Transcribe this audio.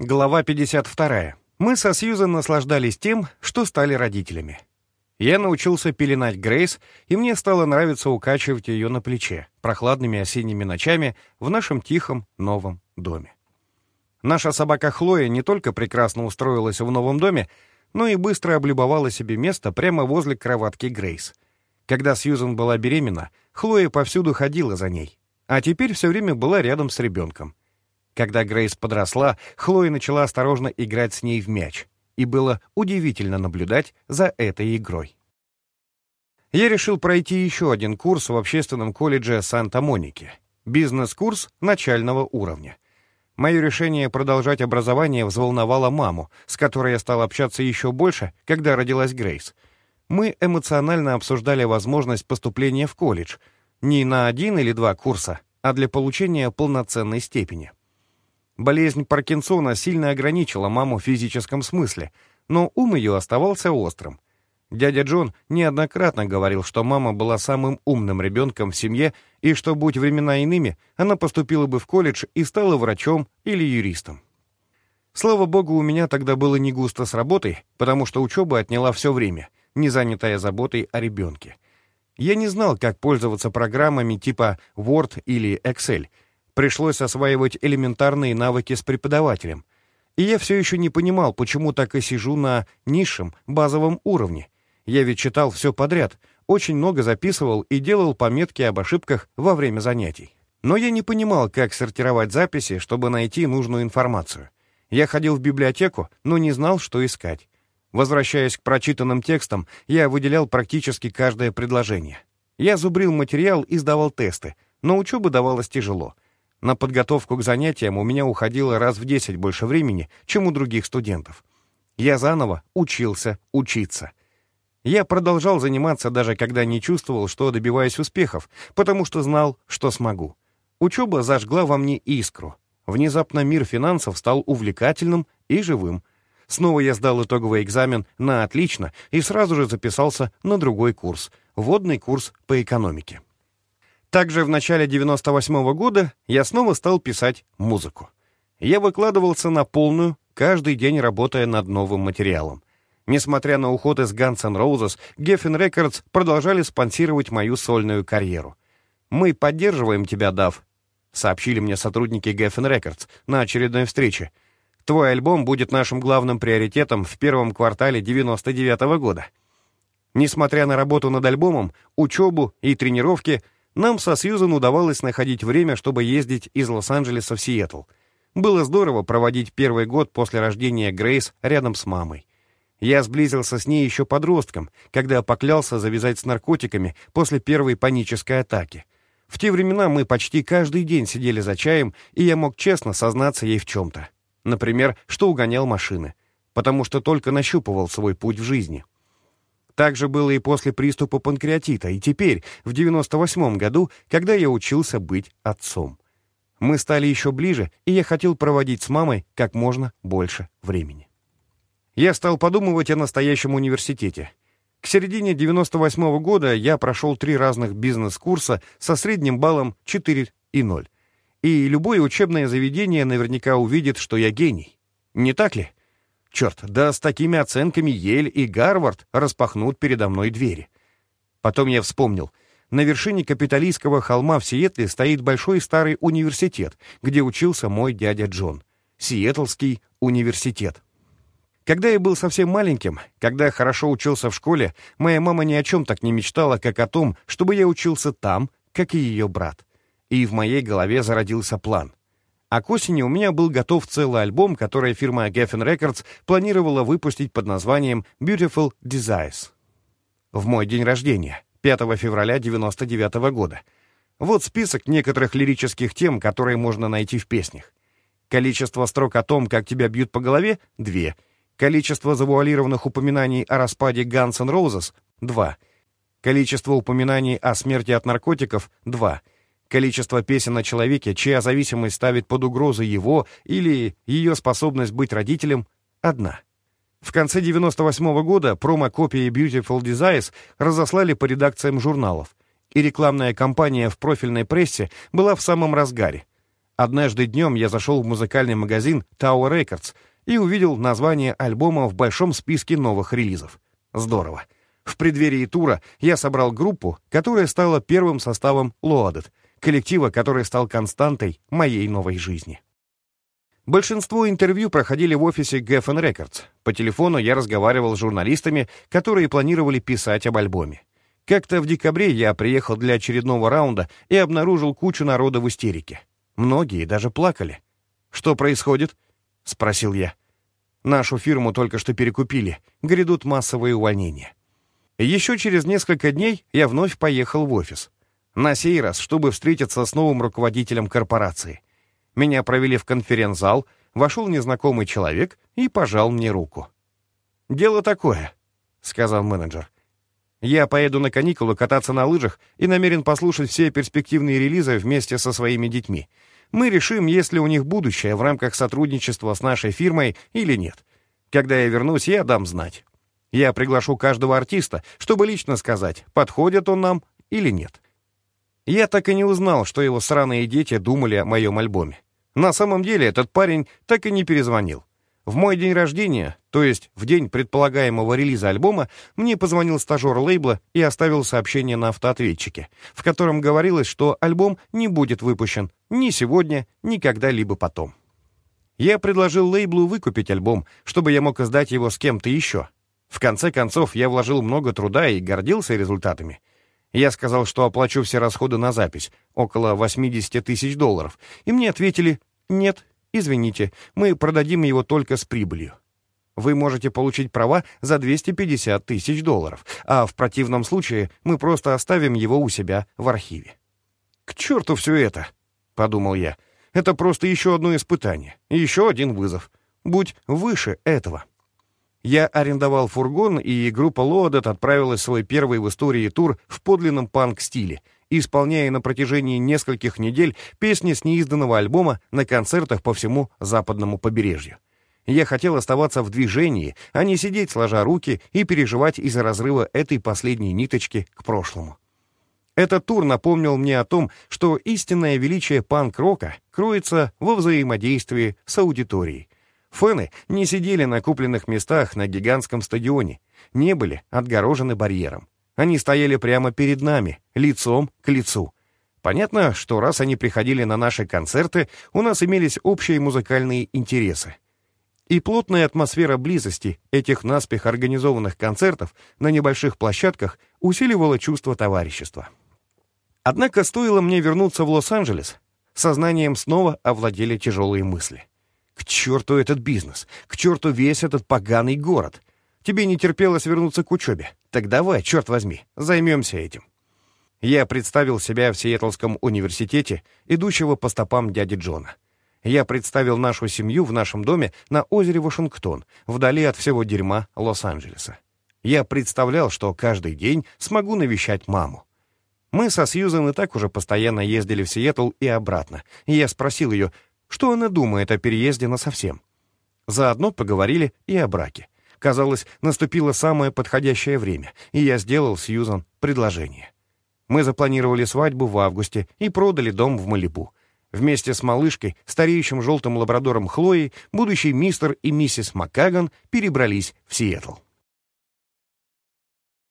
Глава 52. Мы со Сьюзан наслаждались тем, что стали родителями. Я научился пеленать Грейс, и мне стало нравиться укачивать ее на плече прохладными осенними ночами в нашем тихом новом доме. Наша собака Хлоя не только прекрасно устроилась в новом доме, но и быстро облюбовала себе место прямо возле кроватки Грейс. Когда Сьюзан была беременна, Хлоя повсюду ходила за ней, а теперь все время была рядом с ребенком. Когда Грейс подросла, Хлоя начала осторожно играть с ней в мяч, и было удивительно наблюдать за этой игрой. Я решил пройти еще один курс в общественном колледже Санта-Моники. Бизнес-курс начального уровня. Мое решение продолжать образование взволновало маму, с которой я стал общаться еще больше, когда родилась Грейс. Мы эмоционально обсуждали возможность поступления в колледж не на один или два курса, а для получения полноценной степени. Болезнь Паркинсона сильно ограничила маму в физическом смысле, но ум ее оставался острым. Дядя Джон неоднократно говорил, что мама была самым умным ребенком в семье и что, будь времена иными, она поступила бы в колледж и стала врачом или юристом. Слава богу, у меня тогда было не густо с работой, потому что учеба отняла все время, не занятая заботой о ребенке. Я не знал, как пользоваться программами типа Word или Excel — Пришлось осваивать элементарные навыки с преподавателем. И я все еще не понимал, почему так и сижу на низшем, базовом уровне. Я ведь читал все подряд, очень много записывал и делал пометки об ошибках во время занятий. Но я не понимал, как сортировать записи, чтобы найти нужную информацию. Я ходил в библиотеку, но не знал, что искать. Возвращаясь к прочитанным текстам, я выделял практически каждое предложение. Я зубрил материал и сдавал тесты, но учеба давалась тяжело — на подготовку к занятиям у меня уходило раз в 10 больше времени, чем у других студентов. Я заново учился учиться. Я продолжал заниматься даже когда не чувствовал, что добиваюсь успехов, потому что знал, что смогу. Учеба зажгла во мне искру. Внезапно мир финансов стал увлекательным и живым. Снова я сдал итоговый экзамен на отлично и сразу же записался на другой курс — вводный курс по экономике. Также в начале 98 -го года я снова стал писать музыку. Я выкладывался на полную, каждый день работая над новым материалом. Несмотря на уход из Guns N' Roses, Geffen Records продолжали спонсировать мою сольную карьеру. «Мы поддерживаем тебя, Дав», — сообщили мне сотрудники Geffen Records на очередной встрече. «Твой альбом будет нашим главным приоритетом в первом квартале 99 -го года». Несмотря на работу над альбомом, учебу и тренировки — нам со Сьюзан удавалось находить время, чтобы ездить из Лос-Анджелеса в Сиэтл. Было здорово проводить первый год после рождения Грейс рядом с мамой. Я сблизился с ней еще подростком, когда поклялся завязать с наркотиками после первой панической атаки. В те времена мы почти каждый день сидели за чаем, и я мог честно сознаться ей в чем-то. Например, что угонял машины, потому что только нащупывал свой путь в жизни. Так же было и после приступа панкреатита, и теперь, в 98 году, когда я учился быть отцом. Мы стали еще ближе, и я хотел проводить с мамой как можно больше времени. Я стал подумывать о настоящем университете. К середине 98 -го года я прошел три разных бизнес-курса со средним баллом 4,0. И любое учебное заведение наверняка увидит, что я гений. Не так ли? Черт, да с такими оценками Ель и Гарвард распахнут передо мной двери. Потом я вспомнил. На вершине капиталистского холма в Сиэтле стоит большой старый университет, где учился мой дядя Джон. Сиэтлский университет. Когда я был совсем маленьким, когда хорошо учился в школе, моя мама ни о чем так не мечтала, как о том, чтобы я учился там, как и ее брат. И в моей голове зародился план. А к осени у меня был готов целый альбом, который фирма Geffen Records планировала выпустить под названием Beautiful Desires. В мой день рождения, 5 февраля 99 -го года. Вот список некоторых лирических тем, которые можно найти в песнях. Количество строк о том, как тебя бьют по голове — две. Количество завуалированных упоминаний о распаде Guns N' Roses — два. Количество упоминаний о смерти от наркотиков — два. Количество песен о человеке, чья зависимость ставит под угрозу его или ее способность быть родителем, одна. В конце 98 -го года промо-копии Beautiful Desires разослали по редакциям журналов, и рекламная кампания в профильной прессе была в самом разгаре. Однажды днем я зашел в музыкальный магазин Tower Records и увидел название альбома в большом списке новых релизов. Здорово. В преддверии тура я собрал группу, которая стала первым составом Loaded, коллектива, который стал константой моей новой жизни. Большинство интервью проходили в офисе Geffen Records. По телефону я разговаривал с журналистами, которые планировали писать об альбоме. Как-то в декабре я приехал для очередного раунда и обнаружил кучу народа в истерике. Многие даже плакали. «Что происходит?» — спросил я. «Нашу фирму только что перекупили. Грядут массовые увольнения». Еще через несколько дней я вновь поехал в офис. На сей раз, чтобы встретиться с новым руководителем корпорации. Меня провели в конференц-зал, вошел незнакомый человек и пожал мне руку. «Дело такое», — сказал менеджер. «Я поеду на каникулы кататься на лыжах и намерен послушать все перспективные релизы вместе со своими детьми. Мы решим, есть ли у них будущее в рамках сотрудничества с нашей фирмой или нет. Когда я вернусь, я дам знать. Я приглашу каждого артиста, чтобы лично сказать, подходит он нам или нет. Я так и не узнал, что его сраные дети думали о моем альбоме. На самом деле этот парень так и не перезвонил. В мой день рождения, то есть в день предполагаемого релиза альбома, мне позвонил стажер лейбла и оставил сообщение на автоответчике, в котором говорилось, что альбом не будет выпущен ни сегодня, ни когда-либо потом. Я предложил лейблу выкупить альбом, чтобы я мог издать его с кем-то еще. В конце концов, я вложил много труда и гордился результатами. Я сказал, что оплачу все расходы на запись, около 80 тысяч долларов, и мне ответили «нет, Извините, мы продадим его только с прибылью. Вы можете получить права за 250 тысяч долларов, а в противном случае мы просто оставим его у себя в архиве. «К черту все это!» — подумал я. «Это просто еще одно испытание, еще один вызов. Будь выше этого». Я арендовал фургон, и группа Лоадет отправилась в свой первый в истории тур в подлинном панк-стиле — исполняя на протяжении нескольких недель песни с неизданного альбома на концертах по всему западному побережью. Я хотел оставаться в движении, а не сидеть сложа руки и переживать из-за разрыва этой последней ниточки к прошлому. Этот тур напомнил мне о том, что истинное величие панк-рока кроется во взаимодействии с аудиторией. Фэны не сидели на купленных местах на гигантском стадионе, не были отгорожены барьером. Они стояли прямо перед нами, лицом к лицу. Понятно, что раз они приходили на наши концерты, у нас имелись общие музыкальные интересы. И плотная атмосфера близости этих наспех организованных концертов на небольших площадках усиливала чувство товарищества. Однако стоило мне вернуться в Лос-Анджелес, сознанием снова овладели тяжелые мысли. К черту этот бизнес, к черту весь этот поганый город. Тебе не терпелось вернуться к учебе. Так давай, черт возьми, займемся этим. Я представил себя в Сиэтлском университете, идущего по стопам дяди Джона. Я представил нашу семью в нашем доме на озере Вашингтон, вдали от всего дерьма Лос-Анджелеса. Я представлял, что каждый день смогу навещать маму. Мы со Сьюзан и так уже постоянно ездили в Сиэтл и обратно, я спросил ее, что она думает о переезде насовсем. Заодно поговорили и о браке. Казалось, наступило самое подходящее время, и я сделал Сьюзан предложение. Мы запланировали свадьбу в августе и продали дом в Малибу. Вместе с малышкой, стареющим желтым лабрадором Хлоей, будущий мистер и миссис Маккаган перебрались в Сиэтл.